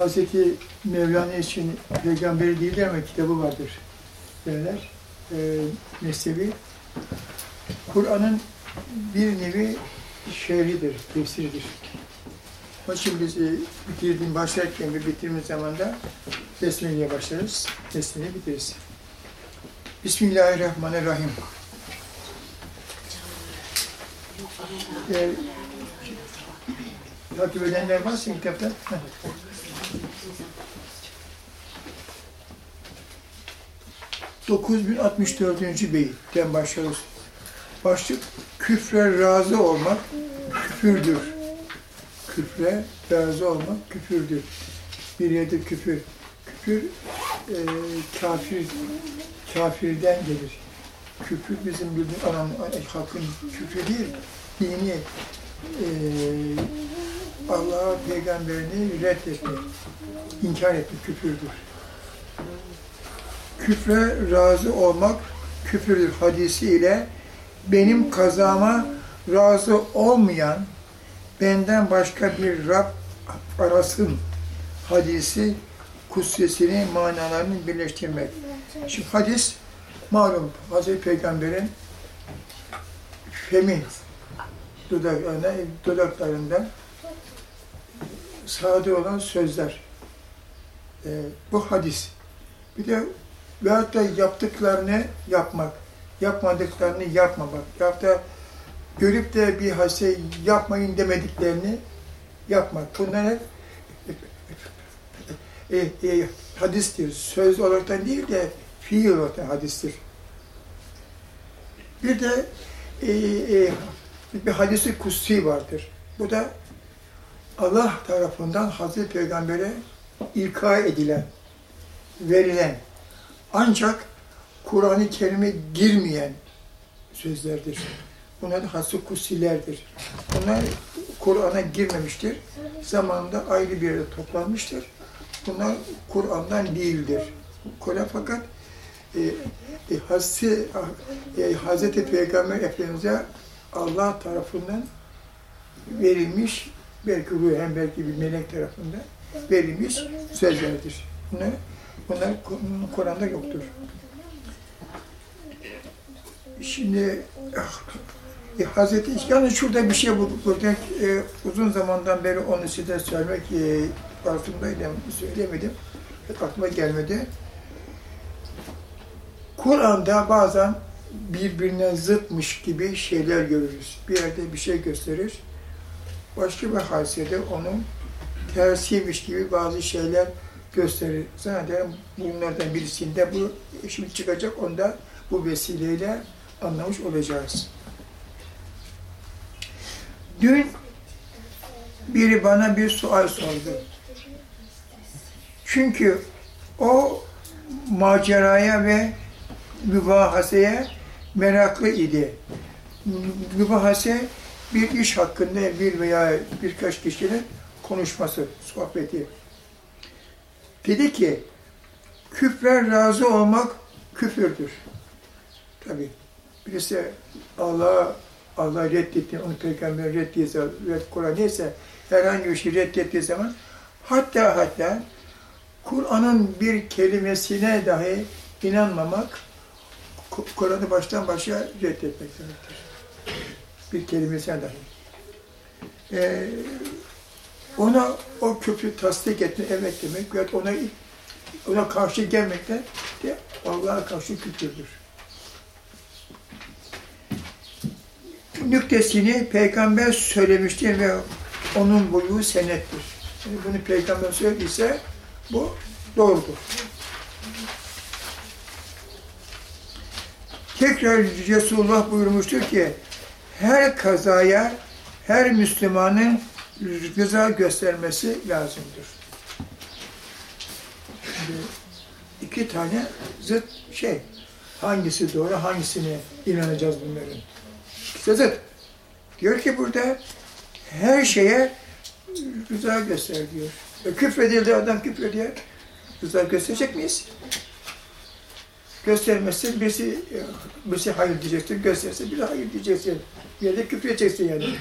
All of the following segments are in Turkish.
Hazreti Mevlana için peygamberi değildir ama kitabı vardır derler. E, Mesnevi. Kur'an'ın bir nevi şerhidir, tefsiridir. Onun için biz e, bitirdiğim, başlarken ve bitirdiğimiz zaman da Besmele'ye başlarız, Besmele'yi bitiririz. Bismillahirrahmanirrahim. Ee, takip edenler varsa kitapta. ...9064. beyitten başlıyoruz. Başlık, küfre razı olmak küfürdür. Küfre razı olmak küfürdür. Bir yerde küfür. Küfür, e, kafir, kafirden gelir. Küfür bizim bildiğimiz anam, halkın küfrü değil, dini, e, Allah'a, peygamberini reddetmek, inkar etmek küfürdür. Küfre razı olmak küfürdür hadisiyle benim kazama razı olmayan benden başka bir Rab arasın hadisi kutsesini, manalarını birleştirmek. Şimdi hadis malum Hazreti Peygamber'in femi dudaklarına, dudaklarından sade olan sözler. Ee, bu hadis. Bir de veyahut da yaptıklarını yapmak, yapmadıklarını yapmamak, yahut da görüp de bir hadise yapmayın demediklerini yapmak. Bunlar hep e, e, hadistir. Söz olarak değil de fiil olarak hadistir. Bir de e, e, bir hadisi kutsi vardır. Bu da Allah tarafından Hazreti Peygamber'e ilka edilen, verilen, ancak Kur'an-ı Kerim'e girmeyen sözlerdir. Bunlar da hadis-i kutsilerdir. Bunlar Kur'an'a girmemiştir. Zamanında ayrı bir yerde toplanmıştır. Bunlar Kur'an'dan değildir. Kur'an fakat e, e, Hazreti, e, Hazreti Peygamber Efendimiz'e Allah tarafından verilmiş, belki ruhen, belki bir melek tarafından verilmiş sözlerdir. Bunlar, bunlar Kur'an'da yoktur. Şimdi e, Hazreti yani şurada bir şey bulduk. Burada e, uzun zamandan beri onu size söylemek e, aklımdaydım, söylemedim. Aklıma gelmedi. Kur'an'da bazen birbirine zıtmış gibi şeyler görürüz. Bir yerde bir şey gösterir. Başka bir hadisede onun tersiymiş gibi bazı şeyler gösterir. Zannederim bunlardan birisinde bu şimdi çıkacak onda bu vesileyle anlamış olacağız. Dün biri bana bir sual sordu. Çünkü o maceraya ve mübahaseye meraklı idi. Mübahase bir iş hakkında bir veya birkaç kişinin konuşması, sohbeti. Dedi ki, küfre razı olmak küfürdür. Tabi. Birisi Allah'a Allah reddetti, onu peygamber reddettiği zaman, Kur'an neyse herhangi bir şey reddettiği zaman hatta hatta Kur'an'ın bir kelimesine dahi inanmamak Kur'an'ı baştan başa reddetmek demektir. Bir kelimesine dahi. Ee, ona o küfrü tasdik etme, evet demek ve ona ona karşı gelmekten de Allah'a karşı küfürdür. nüktesini peygamber söylemiştir ve onun boyu senettir. Yani bunu peygamber söylediyse bu doğrudur. Tekrar Resulullah buyurmuştur ki her kazaya her Müslümanın rıza göstermesi lazımdır. Şimdi iki tane zıt şey. Hangisi doğru, hangisine inanacağız bunların? İkisi Diyor ki burada her şeye rıza göster diyor. E, küfredildi adam küfrediyor. Rıza gösterecek miyiz? Göstermezsin birisi, birisi hayır diyeceksin, gösterse bir hayır diyeceksin. Bir yerde küfredeceksin yani.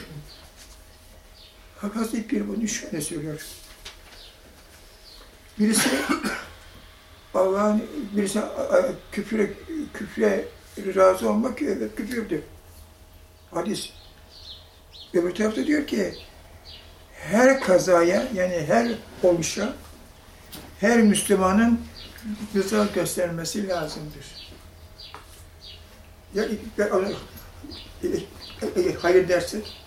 Hazreti Pir bunu şöyle söylüyor. Birisi Allah'ın birisi küfre, küfre razı olmak evet küfürdür. Hadis. Öbür tarafta diyor ki her kazaya yani her oluşa her Müslümanın rıza göstermesi lazımdır. Ya ona hayır dersek,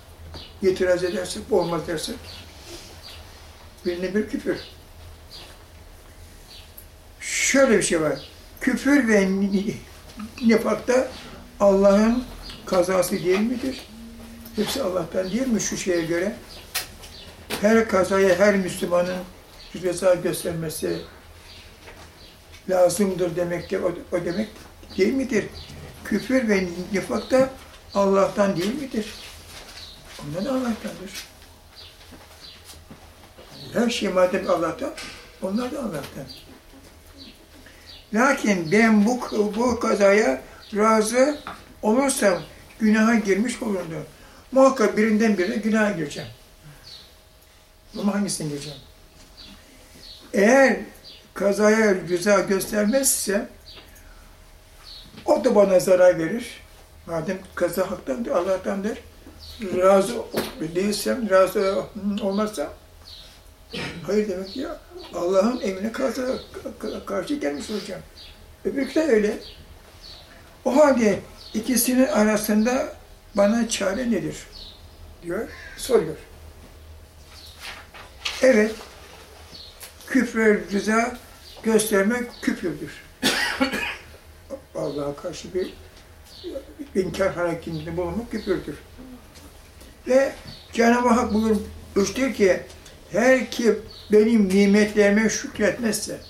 itiraz edersek, bu olmaz dersek birine bir küfür. Şöyle bir şey var. Küfür ve nifakta Allah'ın kazası değil midir? Hepsi Allah'tan değil mi şu şeye göre? Her kazaya her Müslümanın rıza göstermesi lazımdır demektir. O, o demek değil midir? Küfür ve nifak da Allah'tan değil midir? Onlar da Allah'tandır. Her şey madem Allah'tan, onlar da Allah'tan. Lakin ben bu, bu kazaya razı olursam günaha girmiş olurdum. Muhakkak birinden birine günaha gireceğim. Ama hangisine gireceğim? Eğer kazaya rıza göstermezse o da bana zarar verir. Madem kaza haktandır, Allah'tandır. Razı değilsem, razı olmazsam hayır demek ya Allah'ın emrine karşı, karşı gelmiş olacağım. Öbürkü de öyle. O halde ikisinin arasında bana çare nedir? diyor, soruyor. Evet, küfre rıza göstermek küfürdür. Allah'a karşı bir inkar hareketinde bulunmak küfürdür. Ve Cenab-ı Hak buyurmuştur ki, her ki benim nimetlerime şükretmezse,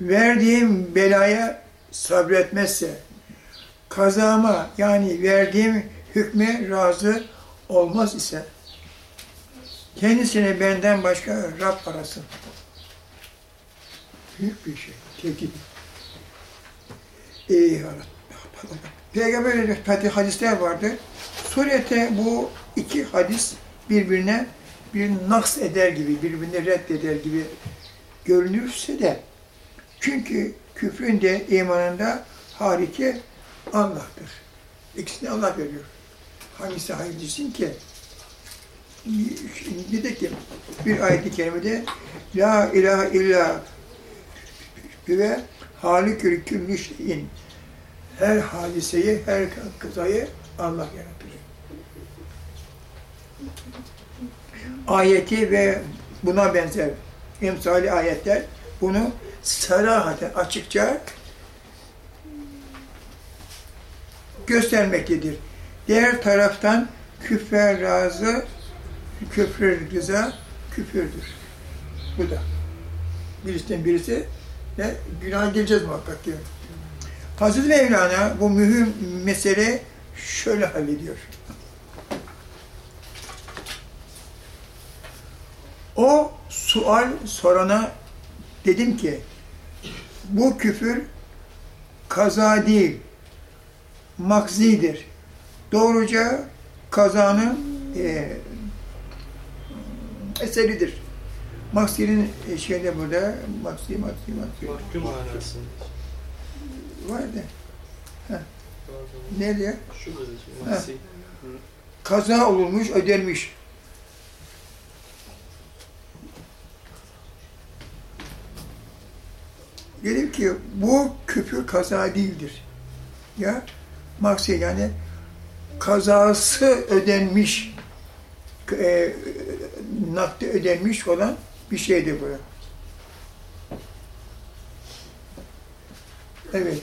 verdiğim belaya sabretmezse, kazama yani verdiğim hükme razı olmaz ise, kendisine benden başka Rab arasın. Büyük bir şey, tehdit. Ee, Peygamber hadisler vardı. Surete bu iki hadis birbirine bir naks eder gibi, birbirini reddeder gibi görünürse de çünkü küfrün de imanın da hariki Allah'tır. İkisini Allah veriyor. Hangisi hayırlısın ki? Şimdi ki bir ayet-i kerimede La ilahe illa ve halikül küllü şeyin her hadiseyi, her kızayı Allah yaratır. Ayeti ve buna benzer emsali ayetler bunu sarahaten açıkça göstermektedir. Diğer taraftan küfre razı, küfre rıza küfürdür. Bu da. Birisinden birisi ve günah geleceğiz muhakkak diyor. Hazreti Mevlana bu mühim mesele şöyle hallediyor. O sual sorana dedim ki bu küfür kaza değil, makzidir. Doğruca kazanın e, eseridir. Maksi'nin şeyde burada, Maksi, Maksi, Maksi. Mahkum manasında. Vardı. Nerede? Şurada Maksi. Kaza olmuş, ödenmiş. Dedim ki bu küfür kaza değildir. Ya maksi yani kazası ödenmiş, e, nakdi ödenmiş olan bir şeydir bu. Evet.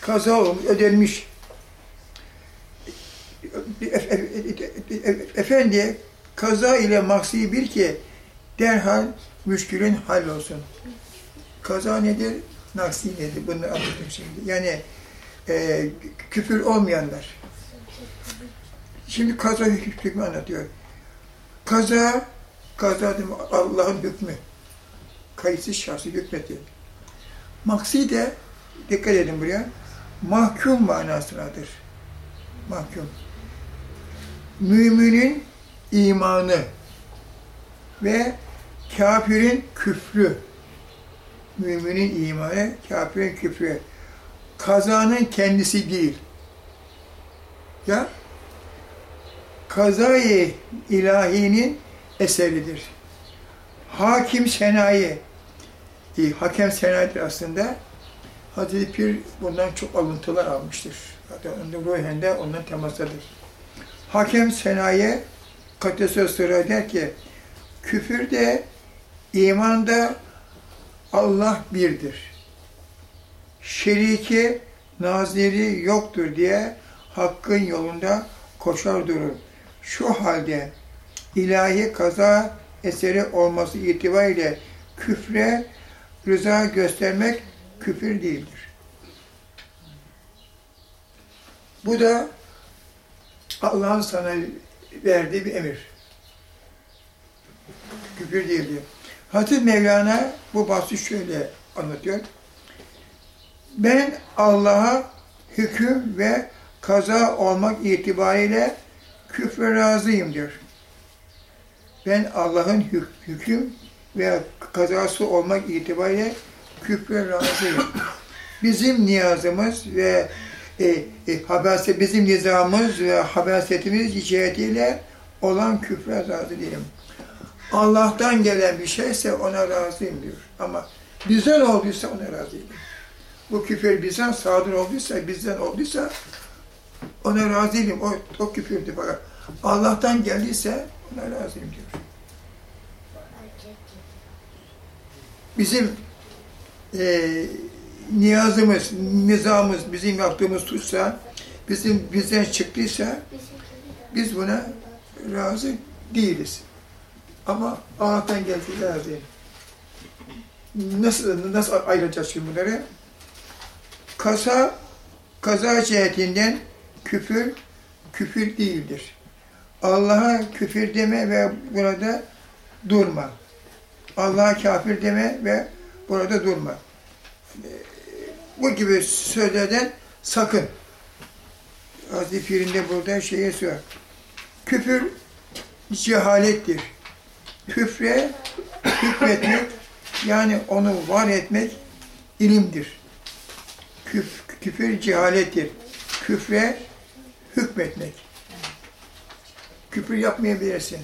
Kaza olmuş, ödenmiş. Efendi kaza ile maksi bir ki derhal müşkülün hallolsun. Kaza nedir? Naksi nedir? Bunu anlatayım şimdi. Yani e, küfür olmayanlar. Şimdi kaza hükmü anlatıyor. Kaza, kaza Allah'ın hükmü. Kayıtsız şahsı hükmeti. Maksi de, dikkat edin buraya, mahkum manasınadır. Mahkum. Müminin imanı ve kafirin küfrü, müminin imanı, kafirin küfrü, kazanın kendisi değil. Ya, kazayı ilahinin eseridir. Hakim senayi, e, hakem senayidir aslında. Hazreti Pir bundan çok alıntılar almıştır. Hatta ruhen de ondan temastadır. Hakem senayi Katesö Sıra der ki, küfür de, iman da Allah birdir. Şeriki, naziri yoktur diye hakkın yolunda koşar durur. Şu halde ilahi kaza eseri olması itibariyle küfre rıza göstermek küfür değildir. Bu da Allah'ın sana verdiği bir emir. Küfür değildir. Hazreti Mevlana bu bahsi şöyle anlatıyor. Ben Allah'a hüküm ve kaza olmak itibariyle küfre razıyım diyor. Ben Allah'ın hük- hüküm ve kazası olmak itibariyle küfre razıyım. Bizim niyazımız ve e, e, habase, bizim nizamımız ve habasetimiz cihetiyle olan küfre razı değilim. Allah'tan gelen bir şeyse ona razıyım diyor. Ama bizden olduysa ona razıyım. Bu küfür bizden sadır olduysa, bizden olduysa ona razıyım. O, o küfürdü fakat Allah'tan geldiyse ona razıyım diyor. Bizim e, niyazımız, nizamımız, bizim yaptığımız suçsa, bizim bizden çıktıysa biz buna razı değiliz. Ama Allah'tan geldi razıyım. Nasıl, nasıl ayıracağız şimdi bunları? Kaza, kaza cihetinden küfür, küfür değildir. Allah'a küfür deme ve burada durma. Allah'a kafir deme ve burada durma. Bu gibi sözlerden sakın. Hazreti Pir'in de burada şeye söylüyor. Küfür cehalettir. Küfre hükmetmek, yani onu var etmek ilimdir. Küf, küfür cehalettir. Küfre hükmetmek. Küfür yapmayabilirsin.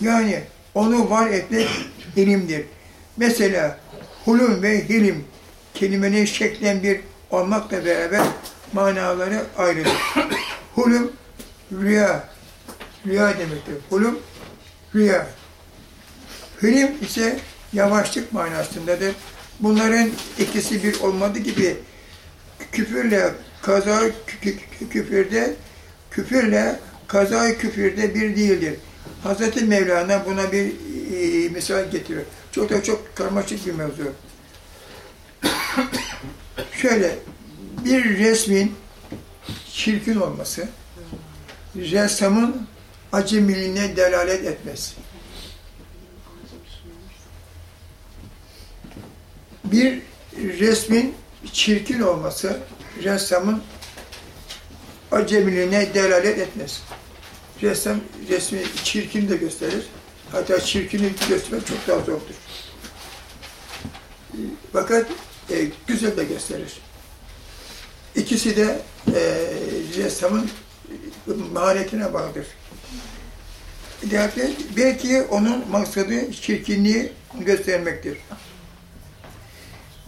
Yani onu var etmek ilimdir. Mesela hulum ve hilim kelimenin şeklen bir olmakla beraber manaları ayrıdır. hulum rüya, rüya demektir. Hulum rüya. Hilim ise yavaşlık manasındadır. Bunların ikisi bir olmadığı gibi küfürle kaza kü- kü- küfürde küfürle kaza küfürde bir değildir. Hazreti Mevlana buna bir e, misal getiriyor. Çok da çok karmaşık bir mevzu. Şöyle bir resmin çirkin olması ressamın acemiliğine delalet etmez. Bir resmin çirkin olması ressamın acemiliğine delalet etmez. Ressam resmi çirkin de gösterir. Hatta çirkini göstermek çok daha zordur. Fakat e, güzel de gösterir. İkisi de e, ressamın maharetine bağlıdır. Belki, belki onun maksadı çirkinliği göstermektir.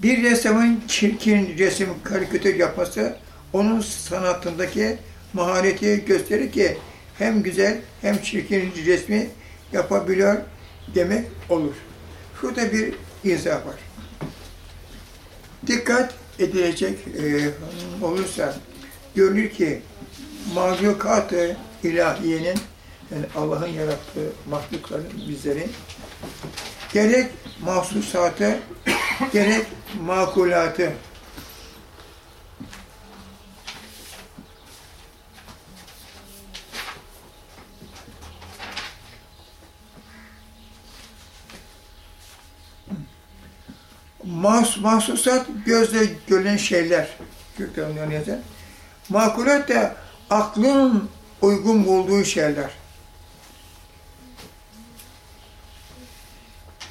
Bir ressamın çirkin resim, karikatür yapması onun sanatındaki mahareti gösterir ki hem güzel hem çirkin resmi yapabiliyor demek olur. Şurada bir izah var. Dikkat edilecek e, olursa görülür ki mahlukat-ı ilahiyenin yani Allah'ın yarattığı mahlukların bizlerin gerek mahsusatı gerek makulatı Mahs, mahsusat gözle görülen şeyler. Gökten yazar. Makulat da aklın uygun bulduğu şeyler.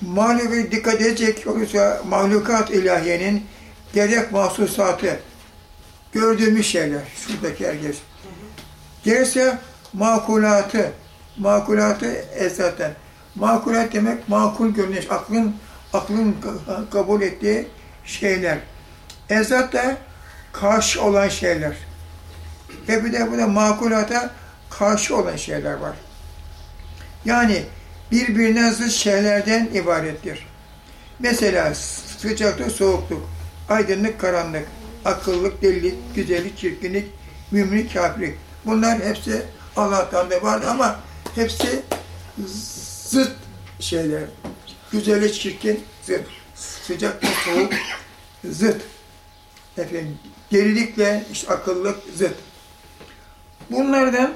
Manevi dikkat edecek olursa mahlukat ilahiyenin gerek mahsusatı, gördüğümüz şeyler, şuradaki herkes. Gerekse makulatı, makulatı esasen. Makulat demek makul görünüş, aklın aklın ka- kabul ettiği şeyler. Ezat da karşı olan şeyler. Ve bir de burada makulata karşı olan şeyler var. Yani birbirine zıt şeylerden ibarettir. Mesela sıcaklık, soğukluk, aydınlık, karanlık, akıllık, delilik, güzellik, çirkinlik, müminlik, kafirlik. Bunlar hepsi Allah'tan da var ama hepsi zıt şeyler. Güzellik, çirkin, zıt. Sıcaklık, soğuk, zıt. Efendim, delilikle işte akıllılık, zıt. Bunlardan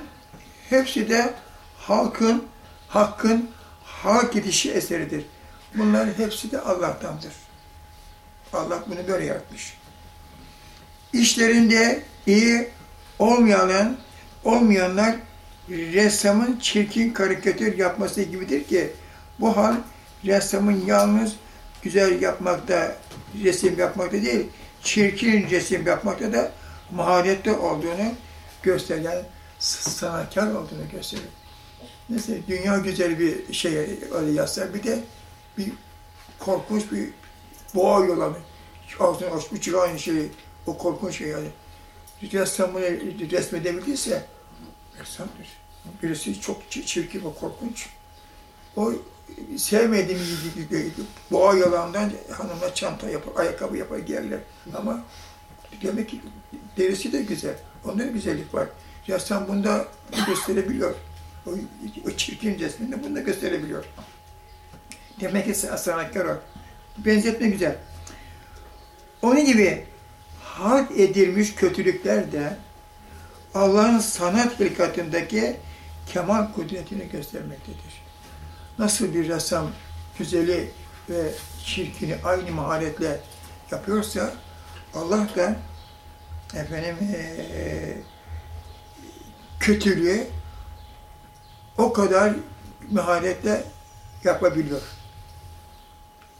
hepsi de halkın, hakkın hak edişi eseridir. Bunların hepsi de Allah'tandır. Allah bunu böyle yaratmış. İşlerinde iyi olmayan, olmayanlar ressamın çirkin karikatür yapması gibidir ki bu hal ressamın yalnız güzel yapmakta, resim yapmakta değil, çirkin resim yapmakta da maharetli olduğunu gösteren, sanatkar olduğunu gösterir. Mesela dünya güzel bir şey öyle yazsa bir de bir korkunç bir boğa yılanı. Ağzını açmış çıkan şey, o korkunç şey yani. Ressam bunu resmedebildiyse ressamdır. Birisi çok çi- çirkin ve korkunç. O sevmediğim boğa yılanından hanımla çanta yapar, ayakkabı yapar giyerler. Ama demek ki derisi de güzel. Onda da güzellik var. Ressam bunda gösterebiliyor. O, o çirkin resminde bunu da gösterebiliyor. Demek ki sanatkar o. Benzetme güzel. Onun gibi hak edilmiş kötülükler de Allah'ın sanat hilkatındaki kemal kudretini göstermektedir. Nasıl bir ressam güzeli ve çirkini aynı maharetle yapıyorsa Allah da efendim eee kötülüğü o kadar maharetle yapabiliyor.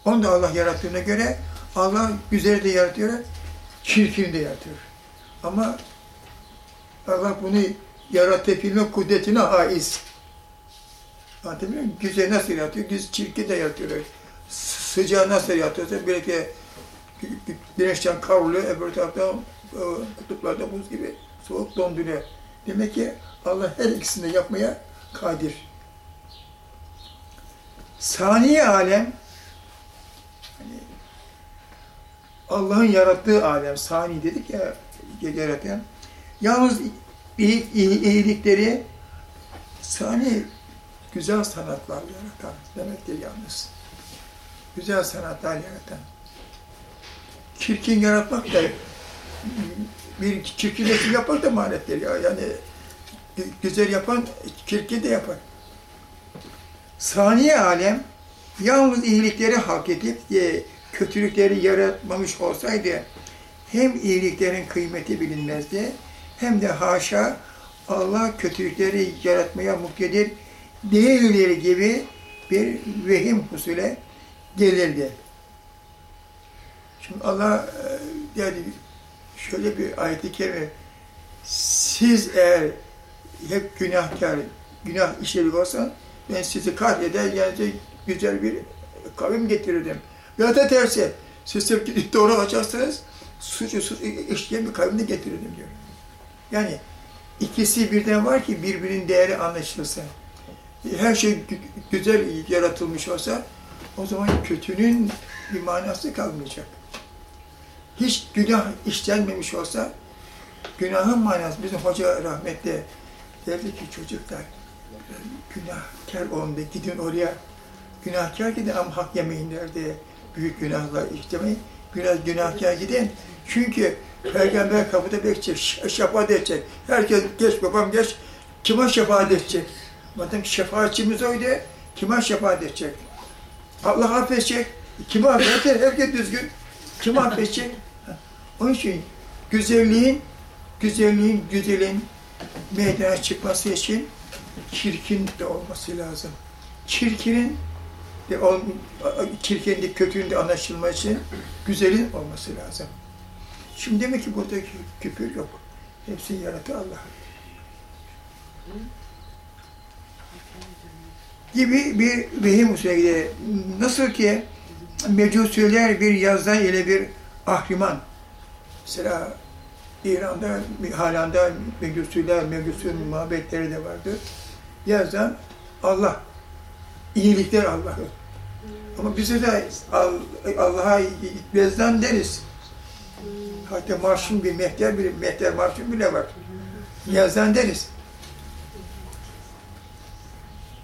Onu da Allah yarattığına göre Allah güzeli de yaratıyor, çirkini de yaratıyor. Ama Allah bunu yaratabilme kudretine haiz. Anlatabiliyor muyum? Güzel nasıl yaratıyor? Güz, çirkin de yaratıyor. Sıcağı nasıl yaratıyorsa birlikte güneşten kavruluyor, öbür taraftan e, kutuplarda buz gibi soğuk donduruyor. Demek ki Allah her ikisini yapmaya kadir. Sani alem hani Allah'ın yarattığı alem, sani dedik ya yaratan. Yalnız iyi, iyi, iyilikleri sani güzel sanatlar yaratan demektir yalnız. Güzel sanatlar yaratan. Çirkin yaratmak da bir çirkin resim yapmak da manettir ya. Yani güzel yapan çirkin de yapar. Saniye alem yalnız iyilikleri hak edip e, kötülükleri yaratmamış olsaydı hem iyiliklerin kıymeti bilinmezdi hem de haşa Allah kötülükleri yaratmaya muktedir değilleri gibi bir vehim husule gelirdi. Şimdi Allah e, yani şöyle bir ayet-i kerime siz eğer hep günahkar, günah işleri olsan ben sizi kahreder yani güzel bir kavim getirirdim. Ya da tersi siz hep doğru olacaksınız suçu suç işleyen bir kavimde getirirdim diyor. Yani ikisi birden var ki birbirinin değeri anlaşılsa. Her şey gü- güzel yaratılmış olsa o zaman kötünün bir manası kalmayacak. Hiç günah işlenmemiş olsa günahın manası bizim hoca rahmetli derdi ki çocuklar günahkar olun da gidin oraya günahkar gidin ama hak yemeyin derdi. Büyük günahlar işlemeyin. Biraz günahkar gidin. Çünkü Peygamber kapıda bekleyecek, şefaat edecek. Herkes geç babam geç, kime şefaat edecek? Madem şefaatçimiz oydu, kime şefaat edecek? Allah affedecek. Kimi affedecek? Herkes düzgün. Kimi affedecek? Onun için güzelliğin, güzelliğin, güzelin meydana çıkması için çirkin de olması lazım. Çirkinin o çirkinlik, kötülüğün de anlaşılması için güzelin olması lazım. Şimdi demek ki burada kü- küfür yok. Hepsini yaratı Allah. Gibi bir vehim usulü Nasıl ki mecusiler bir yazdan ile bir ahriman. Mesela İran'da, halanda mecusiler, mecusi muhabbetleri de vardı. Yazdan Allah, iyilikler Allah'ı. Ama bize de Al- Allah'a vezdan deriz. Hatta marşın bir mehter, bir mehter marşın bile var. Yazdan deriz.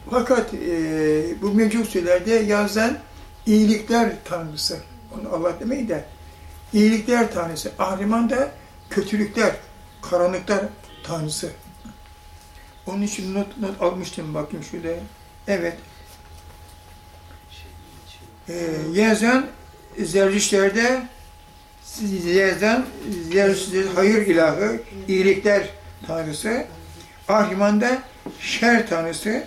Fakat e, bu mecusilerde yazdan iyilikler tanrısı. Onu Allah demeyin de iyilikler tanrısı. Ahriman da kötülükler, karanlıklar tanrısı. Onun için not, not almıştım bakayım şurada. Evet. Ee, Yazan Zerdüştlerde Yazan Zerdüştler hayır ilahı, iyilikler tanrısı. Ahriman da şer tanrısı.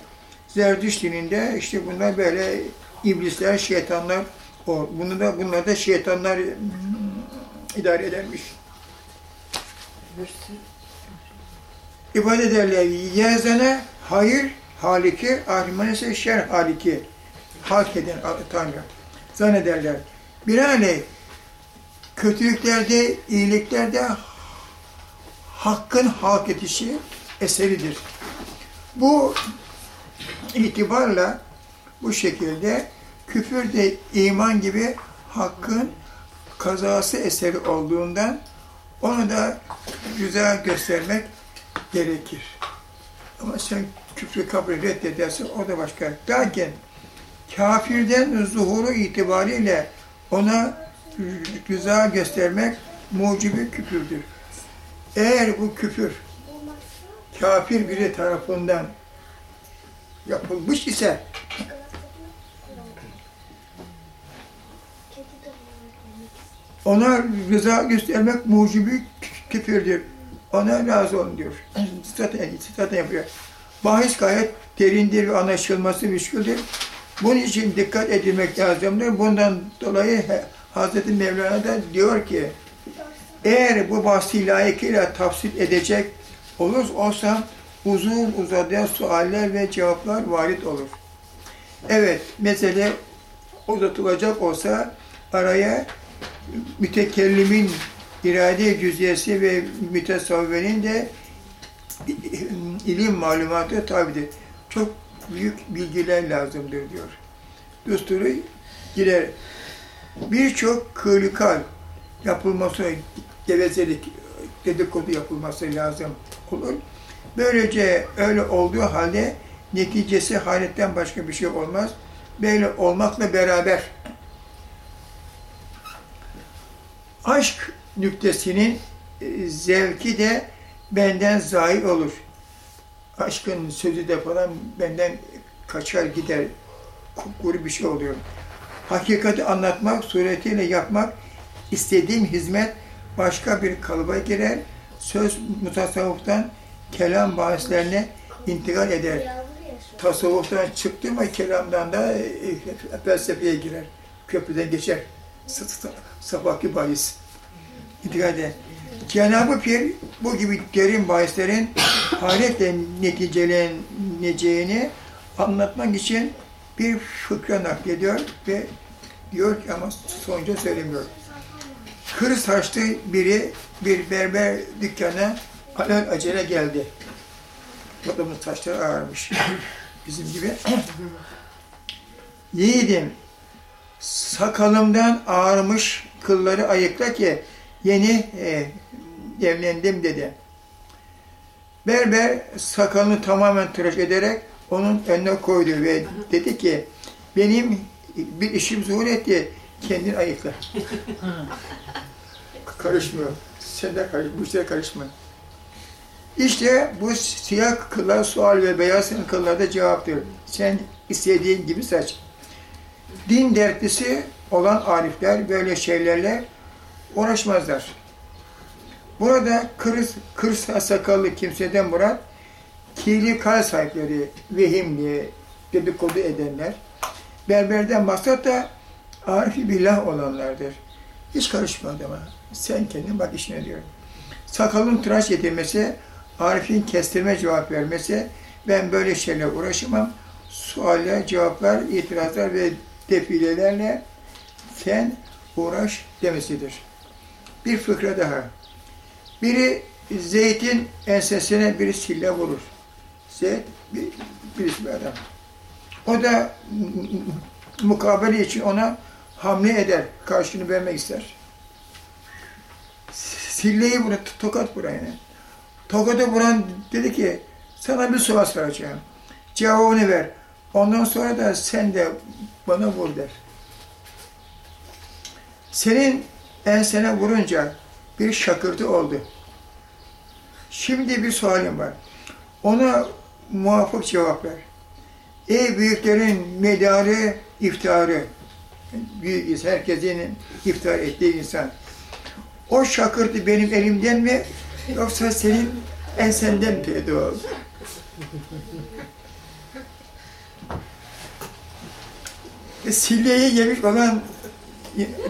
Zerdüş dininde işte bunlar böyle iblisler, şeytanlar, o, bunu da bunlar da şeytanlar hmm, idare edermiş. İbadet ederler. Yazana hayır haliki, ahrimana ise şer haliki. Halk eden Tanrı. Zannederler. Binaenaleyh kötülüklerde, iyiliklerde hakkın halk etişi eseridir. Bu itibarla bu şekilde küfür de iman gibi hakkın kazası eseri olduğundan onu da güzel göstermek gerekir. Ama sen küfrü kabul reddedersen o da başka. Lakin kafirden zuhuru itibariyle ona güzel göstermek mucibi küfürdür. Eğer bu küfür kafir biri tarafından yapılmış ise ona rıza göstermek mucibi küfürdür. Ona razı olun diyor. Zaten, zaten yapıyor. Bahis gayet derindir ve anlaşılması müşküldür. Bunun için dikkat edilmek lazımdır. Bundan dolayı Hazreti Mevlana da diyor ki eğer bu bahsi layıkıyla tafsir edecek olur olsam uzun uzadıya sualler ve cevaplar varit olur. Evet, mesele uzatılacak olsa araya mütekellimin irade cüziyesi ve mütesavverin de ilim malumatı tabidir. Çok büyük bilgiler lazımdır diyor. Düsturu girer. Birçok kırıkal yapılması, gevezelik, dedikodu yapılması lazım olur. Böylece öyle olduğu halde neticesi haletten başka bir şey olmaz. Böyle olmakla beraber aşk nüktesinin e, zevki de benden zahir olur. Aşkın sözü de falan benden kaçar gider. Kupkuru bir şey oluyor. Hakikati anlatmak, suretiyle yapmak, istediğim hizmet başka bir kalıba girer. Söz mutasavvuftan kelam bahislerine intikal eder. Tasavvuftan çıktı mı kelamdan da e, felsefeye girer. Köprüden geçer. Sabahki bahis. İntikal eder. Cenab-ı Pir bu gibi derin bahislerin haletle neticeleneceğini anlatmak için bir fıkra naklediyor ve diyor ki ama sonuca söylemiyor. Kır saçlı biri bir berber dükkana alel acele geldi. Adamın saçları ağarmış. Bizim gibi. Yiğidim, sakalımdan ağarmış kılları ayıkla ki yeni e, evlendim dedi. Berber sakalını tamamen tıraş ederek onun önüne koydu ve dedi ki benim bir işim zuhur etti, kendin ayıkla. Karışmıyor. Sen de karış, bu işlere karışma. İşte bu siyah kıllar sual ve beyaz kıllarda cevaptır. Sen istediğin gibi saç. Din dertlisi olan arifler böyle şeylerle uğraşmazlar. Burada kır, kır sakallı kimseden murat, kirli kal sahipleri, vehimli, dedikodu edenler, Berberden maksat da arifi billah olanlardır. Hiç karışma adama. Sen kendin bak işine diyor. Sakalın tıraş edilmesi, arifin kestirme cevap vermesi, ben böyle şeylerle uğraşamam. Sualler, cevaplar, itirazlar ve defilelerle sen uğraş demesidir. Bir fıkra daha. Biri zeytin ensesine bir sille vurur. Zeyd bir, birisi bir adam. O da mukabele için ona hamle eder. Karşılığını vermek ister. Silleyi vurur, tokat vurayım. Tokadı vuran dedi ki sana bir soru soracağım. Cevabını ver. Ondan sonra da sen de bana vur der. Senin ensene vurunca bir şakırtı oldu. Şimdi bir sualim var. Ona muvaffak cevap ver. Ey büyüklerin medarı, iftarı, büyük herkesin iftar ettiği insan. O şakırtı benim elimden mi yoksa senin ensenden mi oldu? E, Silleyi yemiş olan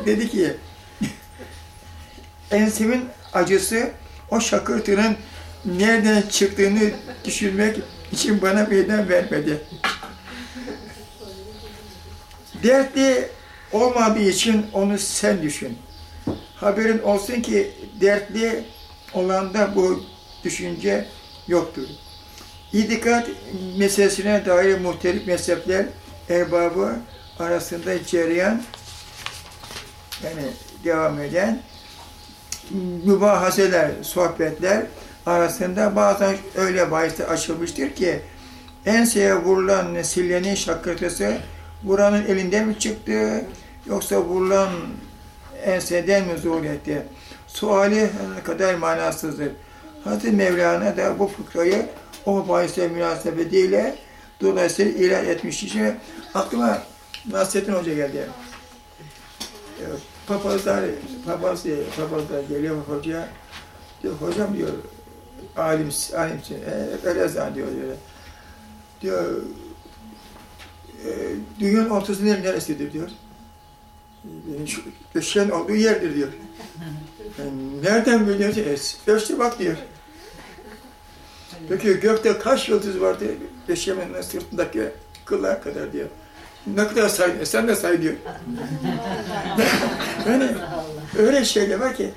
dedi ki ensemin acısı o şakırtının nereden çıktığını düşünmek için bana meydan vermedi. Dertli olmadığı için onu sen düşün. Haberin olsun ki dertli olanda bu düşünce yoktur. İtikat meselesine dair muhtelif mezhepler erbabı arasında cereyan yani devam eden mübahaseler, sohbetler arasında bazen öyle bahisler açılmıştır ki enseye vurulan sillenin şakırtısı vuranın elinden mi çıktı yoksa vurulan enseden mi zuhur etti? Suali kadar manasızdır. Hazreti Mevlana da bu fıkrayı o bahisler münasebetiyle dolayısıyla ilan etmiş. Şimdi aklıma Nasrettin Hoca geldi. Papazlar, papaz, papazlar geliyor hocaya. Diyor, hocam diyor, alim, alimsin, e, öyle zannediyor diyor. Diyor, e, dünyanın ortası neresidir diyor. Eşeğin olduğu yerdir diyor. Yani nereden biliyorsun? E, ölçtü bak diyor. Peki gökte kaç yıldız vardı? Eşeğimin sırtındaki kıllar kadar diyor. Ne kadar say diyor, sen de say diyor. yani öyle şeyler var ki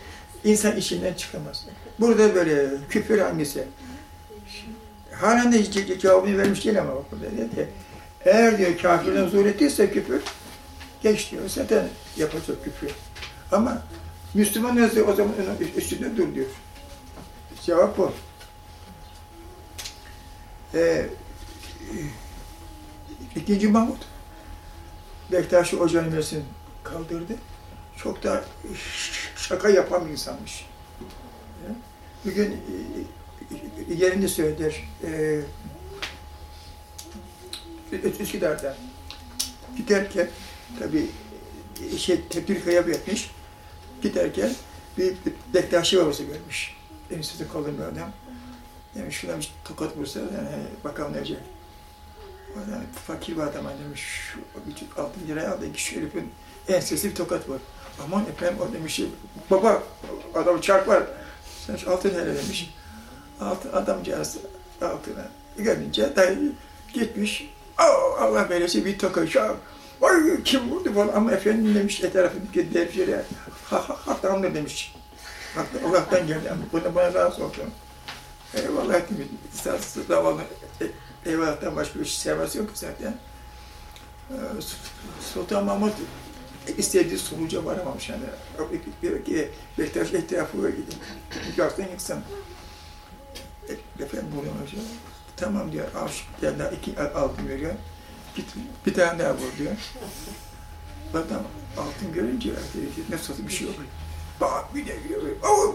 insan işinden çıkamaz. Burada böyle küfür hangisi? Halen de ce- cevabını vermiş değil ama bak burada diyor ki eğer diyor kafirden zor ettiyse küfür geç diyor. Zaten yapacak küfür. Ama Müslüman özü o zaman üstünde dur diyor. Cevap bu. Ee, ikinci Mahmut Bektaşi Hoca Üniversitesi'ni kaldırdı. Çok da şaka yapan bir insanmış. Bir gün e, yerinde söylediler. E, Üsküdar'da giderken tabii şey kaya etmiş. Giderken bir Bektaşi babası görmüş. Enstitü bir adam. Demiş şuna bir tokat vursa yani bakalım ne olacak. O zaman fakir bir adam demiş, altın liraya aldı, iki şu herifin ensesi bir tokat var. Aman efendim o demiş, baba adam çark var, sen şu altın lira demiş. Altın adamcağız altına gelince dayı gitmiş, Allah böylesi bir tokat şu Vay kim vurdu falan ama efendim demiş etrafındaki devşire ha ha haktandır demiş. Haktan, Allah'tan geldi bunu bana rahatsız oldu. Eyvallah demiş. Zavallı eyvallah'tan başka bir şey sevmesi yok zaten. Ee, Sultan Mahmut istediği sonuca varamamış yani. Diyor ki Bektaş etrafı yıkarsın yıksın. Efendim hocam. Tamam diyor, al şu yerden iki altın veriyor. Git bir tane daha vur diyor. Adam altın görünce ne sözü bir şey yok. Bak bir de diyor,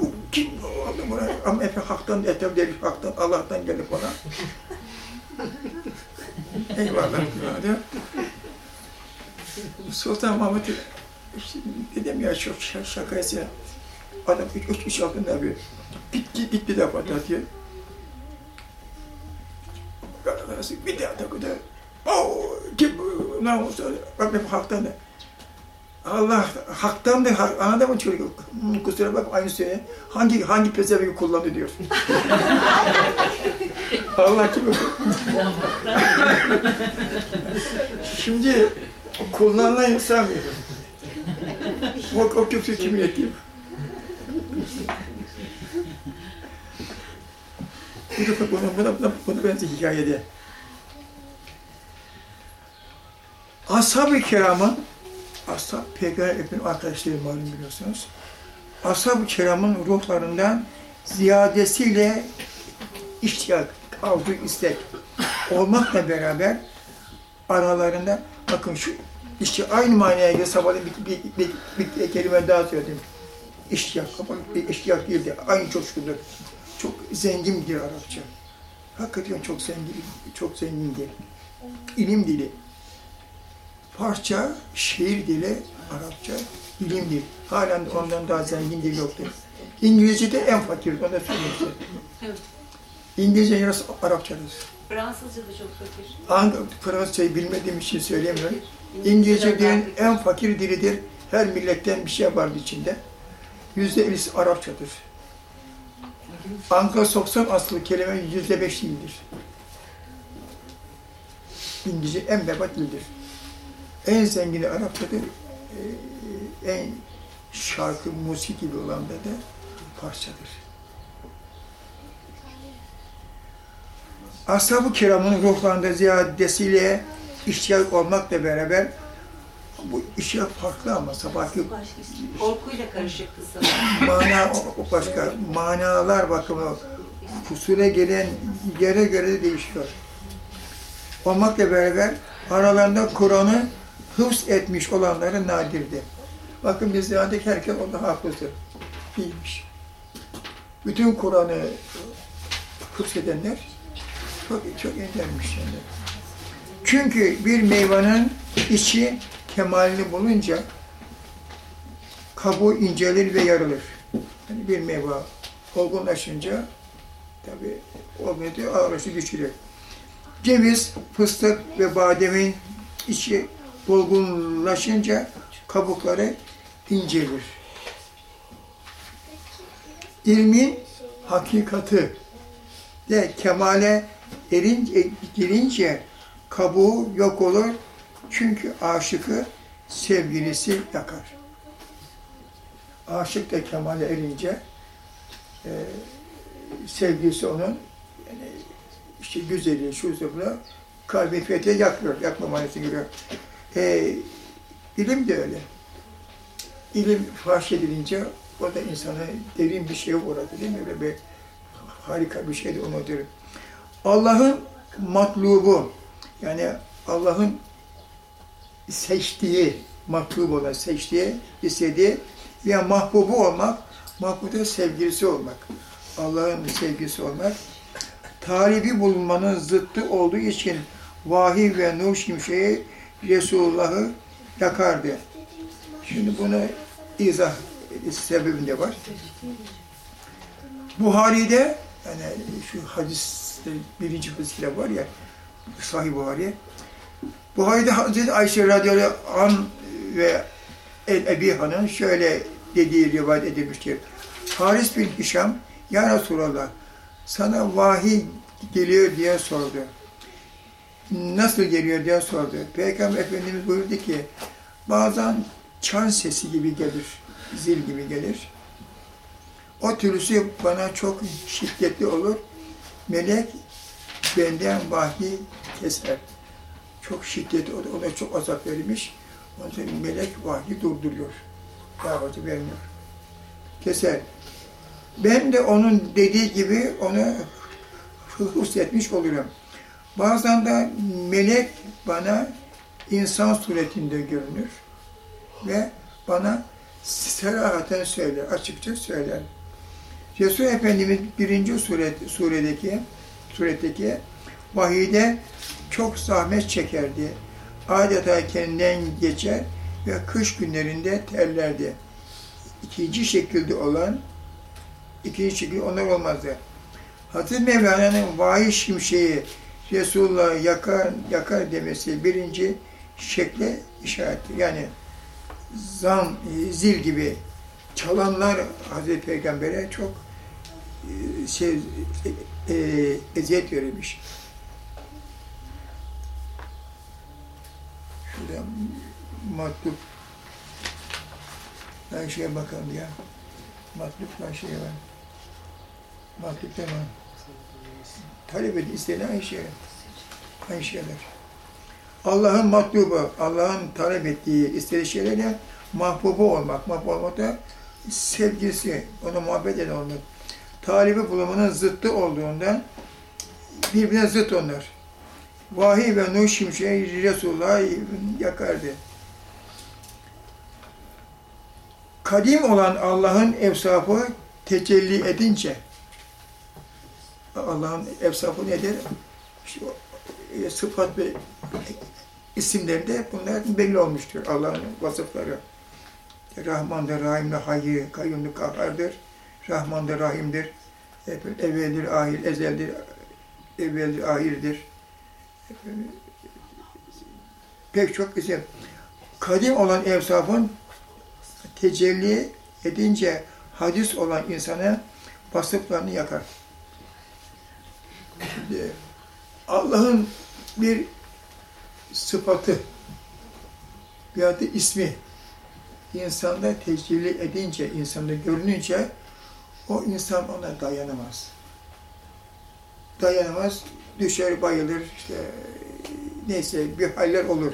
bu kim bu? Ama efendim haktan, demiş haktan, Allah'tan gelip bana. Eyvallah diyor. Sultan Mahmut dedim ya çok şakaysa adam üç, üç, üç altında bir git git git bir defa diyor. Bir daha da kadar Oh, kim Ulan Rabbim haktan da. Allah haktan da hak, anladın mı çocuk? Hı, Kusura bakma aynı söyle. Hangi hangi pezevengi kullandı diyor. Allah kimi? Şimdi kullanılan insan mıydı? O, o küfrü kimin ettiği? Bu da buna, buna, buna, buna benzer hikayede. Ashab-ı kiramın, ashab, peygamber arkadaşları malum biliyorsunuz. Ashab-ı kiramın ruhlarından ziyadesiyle iştiyak, arzu, istek olmakla beraber aralarında bakın şu işte aynı manaya gelen sabahleyin bir, bir, bir, bir, bir kelime daha söyledim. İştiyak, bir iştiyak değildi. Aynı coşkudur. Çok zengindir Arapça. Hakikaten çok zengin, çok zengindir. İlim dili. Farsça, şiir dili, Arapça, ilim dili. Halen de ondan daha zengin dil yoktur. İngilizce'de en fakir, onu da söyleyeyim. İngilizce yarısı Arapçadır. Fransızca da çok fakir. Hangi Fransızcayı bilmediğim için söyleyemiyorum. İngilizce dilin en fakir dilidir. Her milletten bir şey vardı içinde. Yüzde ellisi Arapçadır. Anglo-Sakson aslı kelime yüzde beş değildir. İngilizce en berbat dildir. En zengini Arapçadır. Ee, en şarkı, musik gibi olan da da Farsçadır. Ashab-ı kiramın ruhlarında ziyadesiyle iştiyak olmakla beraber bu iştiyak farklı ama sabahki Korkuyla karışıktı sana. mana o- başka manalar bakımı kusure gelen yere göre de değişiyor. Olmakla beraber aralarında Kur'an'ı hıfz etmiş olanları nadirdi. Bakın biz ziyadek herkes onda hafızdır. Bilmiş. Bütün Kur'an'ı hıfz edenler çok çok endermiş yani. Çünkü bir meyvanın içi kemalini bulunca kabuğu incelir ve yarılır. Yani bir meyve olgunlaşınca tabi olmadı ağırlışı güçlür. Ceviz, fıstık ve bademin içi olgunlaşınca kabukları incelir. İlmin hakikati de kemale erince, girince kabuğu yok olur. Çünkü aşıkı sevgilisi yakar. Aşık da kemale erince e, sevgilisi onun yani işte güzeli, şu zıbla kalbi fethe yakıyor, yakmamanesi giriyor. E, ilim de öyle. İlim fahş edilince o da insana derin bir şeye uğradı değil mi? Öyle bir harika bir şeydi onu diyorum. Allah'ın matlubu yani Allah'ın seçtiği, matlub olan seçtiği, istediği ve mahbubu olmak, mahbuda sevgilisi olmak. Allah'ın sevgilisi olmak. Talibi bulunmanın zıttı olduğu için vahiy ve nur şimşeği Resulullah'ı yakardı. Şimdi bunu izah sebebinde var. Buhari'de yani şu hadiste birinci fıskile var ya Sahih Buhari. Buhari'de Hazreti Ayşe radıyallahu an ve El Ebi Han'ın şöyle dediği rivayet edilmiştir. Haris bin Hişam, Ya Resulallah, sana vahiy geliyor diye sordu. Nasıl geliyor diye sordu. Peygamber Efendimiz buyurdu ki, bazen çan sesi gibi gelir, zil gibi gelir. O türlüsü bana çok şiddetli olur. Melek benden vahiy keser. Çok şiddetli, ona çok azap verilmiş. Ondan sonra melek vahyi durduruyor. Davası vermiyor. Keser. Ben de onun dediği gibi onu hussetmiş olurum. Bazen de melek bana insan suretinde görünür ve bana serahaten söyler, açıkça söyler. Resul Efendimiz birinci suret, suredeki, suretteki vahide çok zahmet çekerdi. Adeta kendinden geçer ve kış günlerinde terlerdi. İkinci şekilde olan, ikinci şekilde onlar olmazdı. Hazreti Mevlana'nın vahiy şimşeği Resulullah yakar, yakar demesi birinci şekle işarettir. Yani zam, zil gibi çalanlar Hazreti Peygamber'e çok şey e, e, eziyet verilmiş. Şurada matlub ben şeye bakalım ya. Matlub var şey var. Matlub tamam. Talep edin, istenen aynı şey. Aynı şeyler. Allah'ın matlubu, Allah'ın talep ettiği, istediği şeylerle mahbubu olmak. Mahbub olmak da sevgisi, ona muhabbet eden olmak. Talibi bulumunun zıttı olduğundan birbirine zıt onlar. Vahiy ve nur şimşeği Resulullah yakardı. Kadim olan Allah'ın evsafı tecelli edince, Allah'ın evsafı nedir? İşte e, sıfat ve isimleri bunlar belli olmuştur Allah'ın vasıfları. Rahmandır, Rahim'dir, Hayy, Kayyum'dur, Kahhar'dır. Rahmandır, Rahim'dir. Evveldir, ahir, ezeldir, evveldir, ahirdir. Pek çok isim. Kadim olan evsafın tecelli edince hadis olan insana vasıflarını yakar. Allah'ın bir sıfatı veya da ismi insanda tecelli edince, insanda görününce o insan ona dayanamaz. Dayanamaz, düşer, bayılır, işte neyse bir haller olur.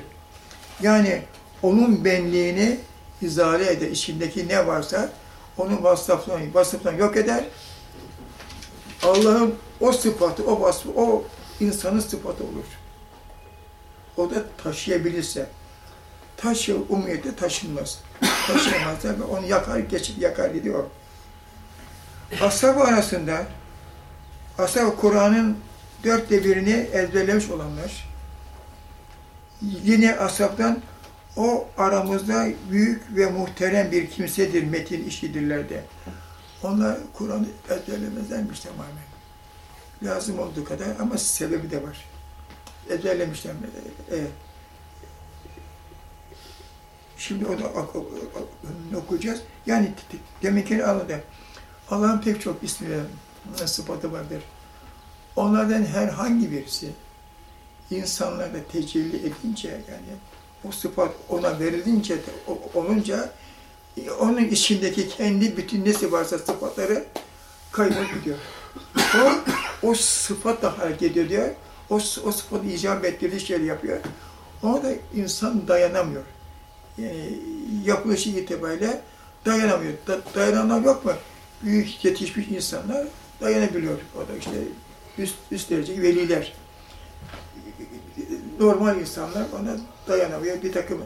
Yani onun benliğini izale eder, içindeki ne varsa onun vasıflarını, vasıflarını yok eder. Allah'ın o sıfatı, o vasfı, o insanın sıfatı olur. O da taşıyabilirse, taşı umumiyette taşınmaz. Taşıyamazsa ve onu yakar, geçip yakar gidiyor. Ashab arasında, ashab Kur'an'ın dörtte birini ezberlemiş olanlar, yine ashabtan o aramızda büyük ve muhterem bir kimsedir, metin işidirler de. Onlar Kur'an'ı ezberlemezlermiş tamamen. Lazım olduğu kadar ama sebebi de var. Ezberlemişler. Evet. Şimdi onu okuyacağız. Yani deminkini anladı. Allah'ın pek çok ismi ve sıfatı vardır. Onlardan herhangi birisi insanlarda tecelli edince yani o sıfat ona verilince olunca onun içindeki kendi bütün nesi varsa sıfatları kaybolup gidiyor. O, o sıfatla hareket ediyor. O, o sıfatı icap ettirdiği şeyleri yapıyor. Ona da insan dayanamıyor. Yani yapılışı itibariyle dayanamıyor. Da, dayananlar yok mu? Büyük yetişmiş insanlar dayanabiliyor. O da işte üst, üst derece veliler. Normal insanlar ona dayanamıyor. Bir takım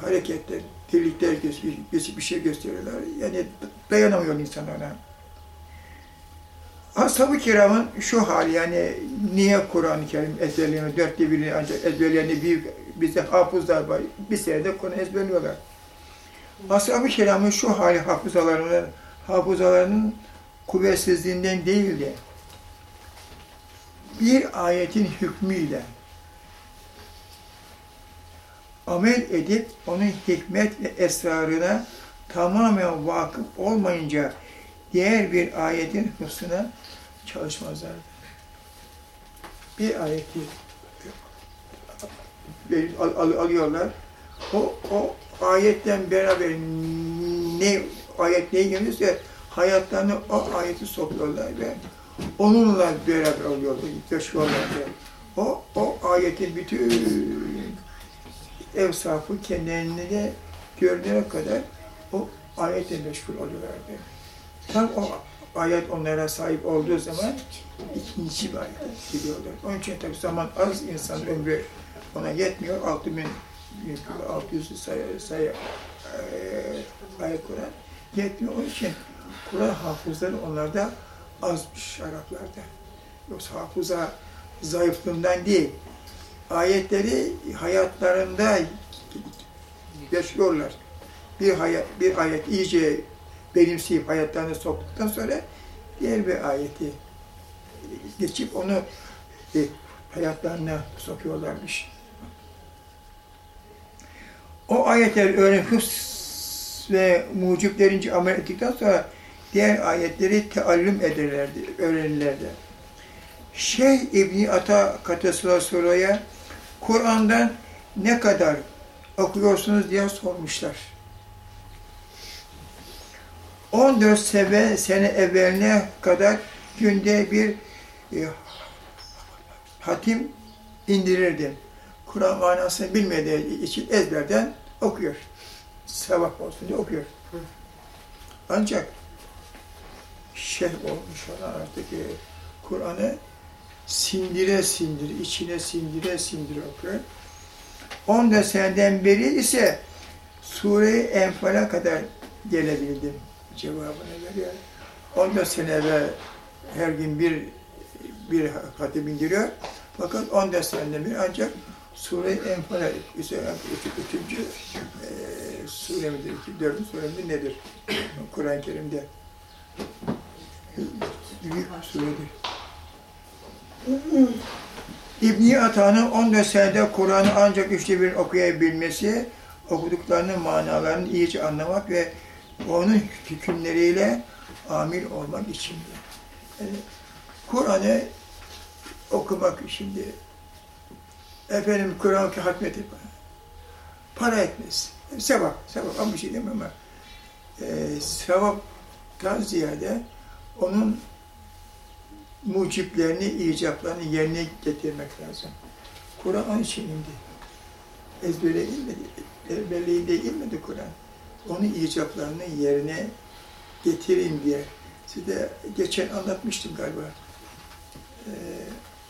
hareketler, birlikler gösteriyor, bir şey gösteriyorlar. Yani dayanamıyor insan ona. Ashab-ı kiramın şu hali yani niye Kur'an-ı Kerim ezberleyemiyor, dörtte birini ancak ezberleyen büyük bizde hafızlar var, bir senede konu ezberliyorlar. Ashab-ı kiramın şu hali hafızalarının, hafızalarının kuvvetsizliğinden değil de bir ayetin hükmüyle amel edip onun hikmet ve esrarına tamamen vakıf olmayınca diğer bir ayetin hıfzına çalışmazlardı. Bir ayeti al, al, alıyorlar. O, o ayetten beraber ne ayet ne gelirse hayatlarını o ayeti sokuyorlar ve onunla beraber oluyorlar, yaşıyorlar. O, o ayetin bütün evsafı kendilerine görünene kadar o ayetle meşgul oluyorlardı. Tam o ayet onlara sahip olduğu zaman ikinci bir ayete gidiyorlar. Onun için tabi zaman az insan ömrü ona yetmiyor. 6000 600 sayı, sayı e, ayet Kur'an yetmiyor. Onun için Kur'an hafızları onlarda azmış Araplarda. Yoksa hafıza zayıflığından değil, ayetleri hayatlarında yaşıyorlar. Bir, hayat, bir ayet iyice benimseyip hayatlarına soktuktan sonra diğer bir ayeti geçip onu e, hayatlarına sokuyorlarmış. O ayetler hıfz ve muciplerince amel ettikten sonra diğer ayetleri teallüm ederlerdi, öğrenirlerdi. Şeyh İbni Ata Katasıla Sora'ya Kur'an'dan ne kadar okuyorsunuz diye sormuşlar. 14 sene, sene evveline kadar günde bir e, hatim indirirdim. Kur'an manasını bilmediği için ezberden okuyor. Sevap olsun diye okuyor. Ancak şeyh olmuş olan artık e, Kur'an'ı sindire sindire, içine sindire sindire okuyor. 14 seneden beri ise Sure-i Enfal'a kadar gelebildim cevabını veriyor. 14 sene evvel her gün bir bir hatim indiriyor. Fakat 14 seneden beri ancak Sure-i Enfal'a üçüncü e, sure midir, iki- dördüncü sure midir nedir? Kur'an-ı Kerim'de. Büyük suredir. İbni Ata'nın 14 senede Kur'an'ı ancak üçte bir okuyabilmesi, okuduklarının manalarını iyice anlamak ve onun hükümleriyle amil olmak içindi. Yani Kur'an'ı okumak şimdi, efendim Kur'an'ı hatmetip para etmez. Sevap, sevap ama bir şey demem ama e, sevaptan ziyade onun muciplerini, icaplarını yerine getirmek lazım. Kur'an indi. Ezbere inmedi, ezberliğinde inmedi Kur'an. Onun icaplarını yerine getirin diye. Size geçen anlatmıştım galiba. Ee,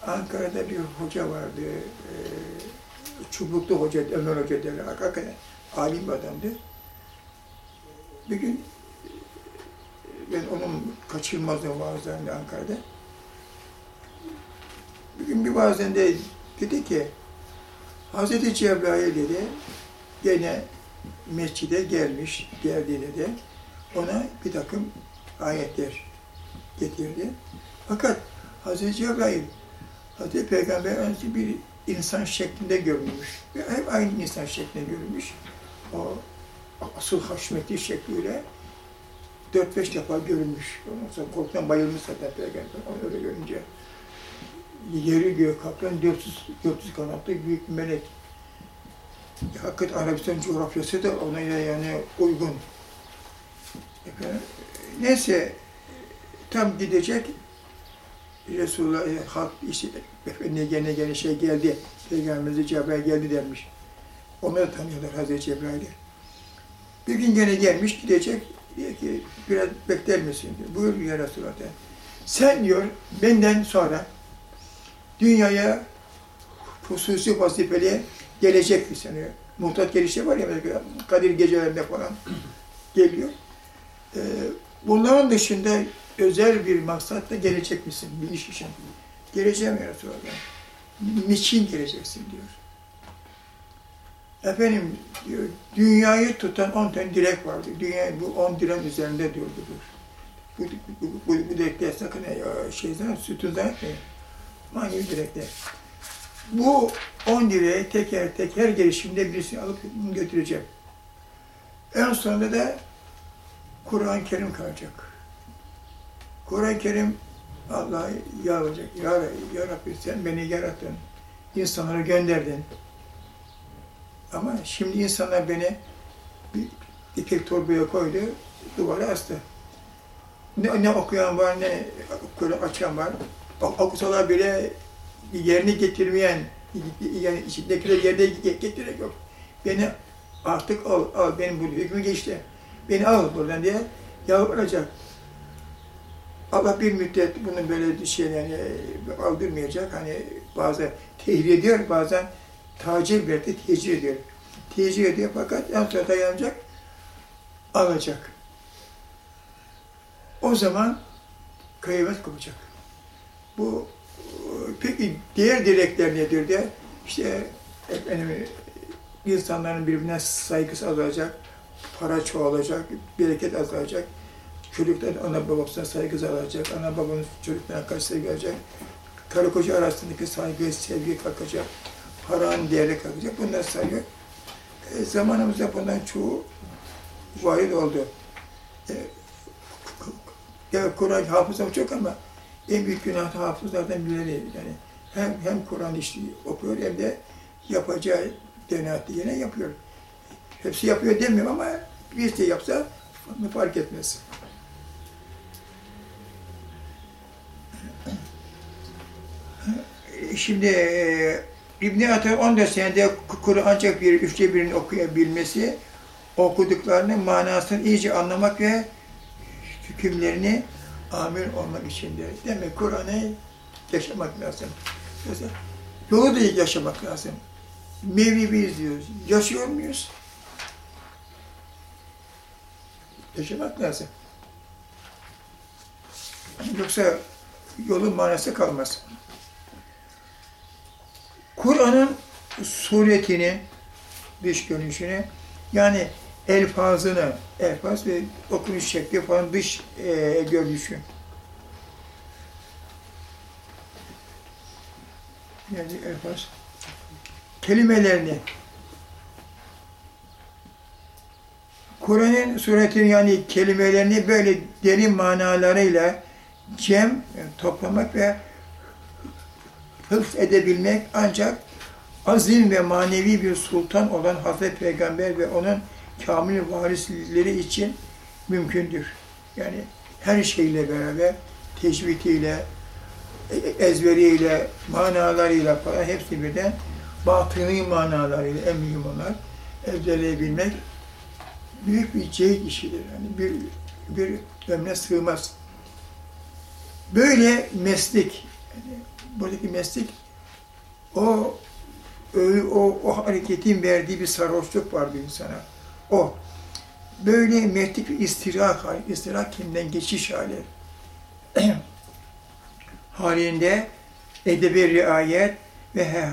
Ankara'da bir hoca vardı. Ee, Çubuklu Hoca, Ömer Hoca derler. Hakikaten alim bir adamdı. Bir gün ben onun kaçırmazdım vaazlarında Ankara'da. Bir gün bir vaazında dedi ki Hazreti Cebrail dedi gene mescide gelmiş, geldiğinde de ona bir takım ayetler getirdi. Fakat Hazreti Cebrail Hazreti Peygamber Efendimiz bir insan şeklinde görünmüş. Ve hep aynı insan şeklinde görünmüş. O asıl haşmetli şekliyle dört beş defa görünmüş. Ondan sonra korkudan bayılmış zaten Peygamber onu öyle görünce. Yeri göğü kaplayan 400, 400 kanatlı büyük melek. Hakikaten Arabistan coğrafyası da ona yani uygun. Efendim, neyse tam gidecek Resulullah halk işte efendiye gene gene şey geldi. Peygamberimize Cebrail geldi dermiş. Onları tanıyorlar Hazreti Cebrail'i. Bir gün gene gelmiş gidecek. Diyor ki biraz bekler misin? Diyor. Buyur ya Resulullah. der. Sen diyor benden sonra dünyaya hususi vazifeli gelecek misin? diyor. Muhtat gelişi var ya Kadir gecelerinde falan geliyor. Ee, bunların dışında özel bir maksatla gelecek misin bir iş için? Geleceğim ya Resulallah. Niçin geleceksin diyor. Efendim diyor, dünyayı tutan on tane direk vardı. Dünya bu on diren üzerinde diyordu diyor. Bu, bu, bu, bu direkler sakın ya, şey zannet, sütun zannetmeyin. Manevi direkler. Bu on direği teker teker gelişimde birisini alıp götüreceğim. En sonunda da Kur'an-ı Kerim kalacak. Kur'an-ı Kerim Allah'a yalvaracak. Ya, ya Rabbi sen beni yarattın. İnsanlara gönderdin. Ama şimdi insanlar beni bir ipek torbaya koydu, duvara astı. Ne, ne okuyan var, ne açan var. Okusalar bile yerini getirmeyen, yani içindekiler yerine getiren yok. Beni artık al, al, benim bu hükmü geçti. Beni al buradan diye yalvaracak. Allah bir müddet bunu böyle şey yani aldırmayacak. Hani bazen tehir ediyor, bazen tacir verdi, tecir ediyor. Tecir ediyor fakat en sonunda dayanacak, alacak. O zaman kıyamet kopacak. Bu peki diğer dilekler nedir de işte efendim, insanların birbirine saygısı azalacak, para çoğalacak, bereket azalacak, çocuklar ana babasına saygı azalacak, ana babanın çocuklarına karşı saygı alacak, karı koca arasındaki saygı, sevgi kalkacak, paranın değeri kalkacak, bunlar sayıyor. e, zamanımızda bundan çoğu varid oldu. E, Kur'an hafızam çok ama en büyük günah hafızlardan biri yani hem hem Kur'an işte okuyor hem de yapacağı deneyatı yine yapıyor. Hepsi yapıyor demiyorum ama bir de yapsa fark etmez. Şimdi e, İbn-i Atar 14 senede Kur'an ancak bir üçte birini okuyabilmesi, okuduklarının manasını iyice anlamak ve hükümlerini amir olmak içindir. Demek Kur'an'ı yaşamak lazım. Mesela yolu da yaşamak lazım. Mevlevi izliyoruz. Yaşıyor muyuz? Yaşamak lazım. Yoksa yolun manası kalmaz. Kur'an'ın suretini, dış görünüşünü, yani elfazını, elfaz ve okunuş şekli falan dış e, görünüşü. Yani elfaz. Kelimelerini, Kur'an'ın suretini yani kelimelerini böyle derin manalarıyla cem, toplamak ve hıfz edebilmek ancak azim ve manevi bir sultan olan Hazreti Peygamber ve onun kamil varisleri için mümkündür. Yani her şeyle beraber tecvidiyle, e- ezberiyle, manalarıyla falan hepsi birden batıni manalarıyla en mühim onlar ezberleyebilmek büyük bir cehd işidir. Yani bir, bir ömre sığmaz. Böyle meslek, yani buradaki meslek o o, o, hareketin verdiği bir sarhoşluk var bir insana. O. Böyle meslek bir istirahat hali, istirahat kimden geçiş hali. halinde edebi riayet ve he,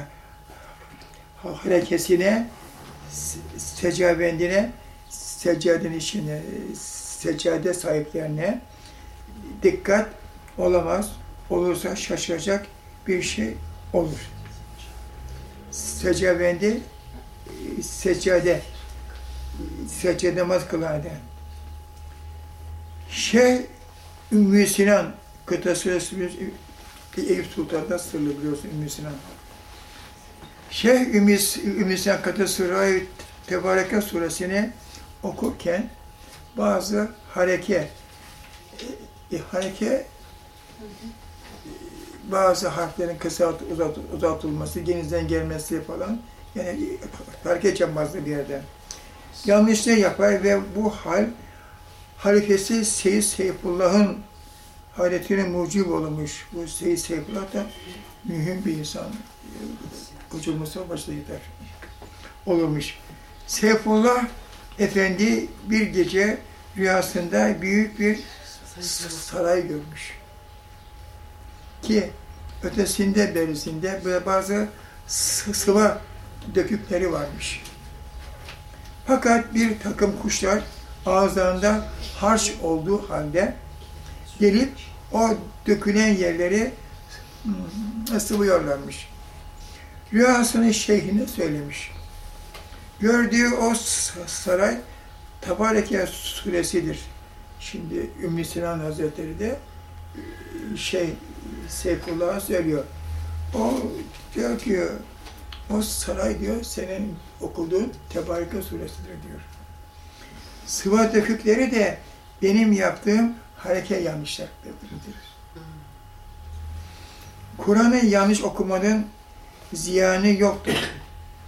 harekesine, secavendine, seccadenin içine, seccade sahiplerine dikkat olamaz. Olursa şaşıracak bir şey olur. Seccavendi, seccade, seccade namaz kılardı. Şeyh Ümmü Sinan kıtası Eyüp Sultan'dan sırlı biliyorsun Ümmü Sinan. Şeyh Ümmü, Ümmü Sinan kıtası Tebareke suresini okurken bazı hareke e, hareke bazı harflerin kısalt, uzat, uzatılması, genizden gelmesi falan yani hareket yapmazdı bir yerden. Yanlışlığı yapar ve bu hal halifesi Seyyid Seyfullah'ın hareketine mucib olmuş. Bu Seyyid Seyfullah da mühim bir insan. Mustafa başta gider. Olurmuş. Seyfullah Efendi bir gece rüyasında büyük bir saray görmüş. Ki ötesinde berisinde böyle bazı sıva dökükleri varmış. Fakat bir takım kuşlar ağızlarında harç olduğu halde gelip o dökülen yerleri hmm, sıvıyorlarmış. Rüyasını şeyhine söylemiş. Gördüğü o saray Tabareke suresidir. Şimdi Ümmü Sinan Hazretleri de şey Seyfullah'a söylüyor. O diyor ki o saray diyor senin okuduğun Tebareke suresidir diyor. Sıva dökükleri de benim yaptığım hareket yanlışlar bildirir. Kur'an'ı yanlış okumanın ziyanı yoktur.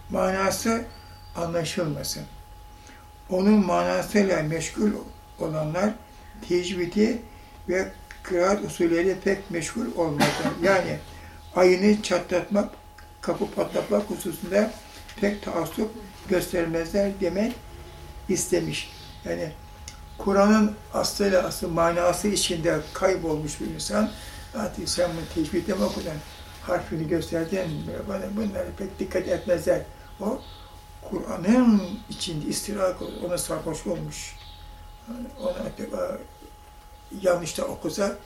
Manası anlaşılmasın. Onun manasıyla meşgul olanlar tecvidi ve kıraat usulleri pek meşgul olmazlar. Yani ayını çatlatmak, kapı patlatmak hususunda pek taassup göstermezler demek istemiş. Yani Kur'an'ın aslıyla aslı manası içinde kaybolmuş bir insan artık sen bunu tecvidle mi okudun? Harfini gösterdin, bana bunlara pek dikkat etmezler. O Kur'an'ın içinde istirahat ona sarhoş olmuş. Ona yanlış okusa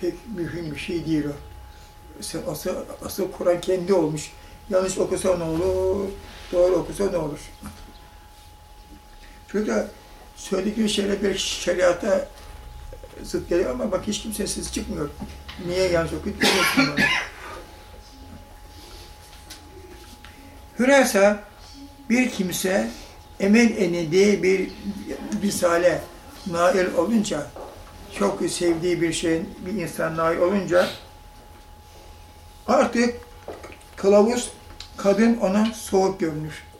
pek mühim bir şey değil o. Asıl, asıl Kur'an kendi olmuş. Yanlış okusa ne olur, doğru okusa ne olur. Şurada söyledikleri şeyler bir şeriata zıt geliyor ama bak hiç kimse ses çıkmıyor. Niye yanlış bunu? Hürasa bir kimse emel eni diye bir risale nail olunca, çok sevdiği bir şeyin bir insan nail olunca artık kılavuz kadın ona soğuk görünür.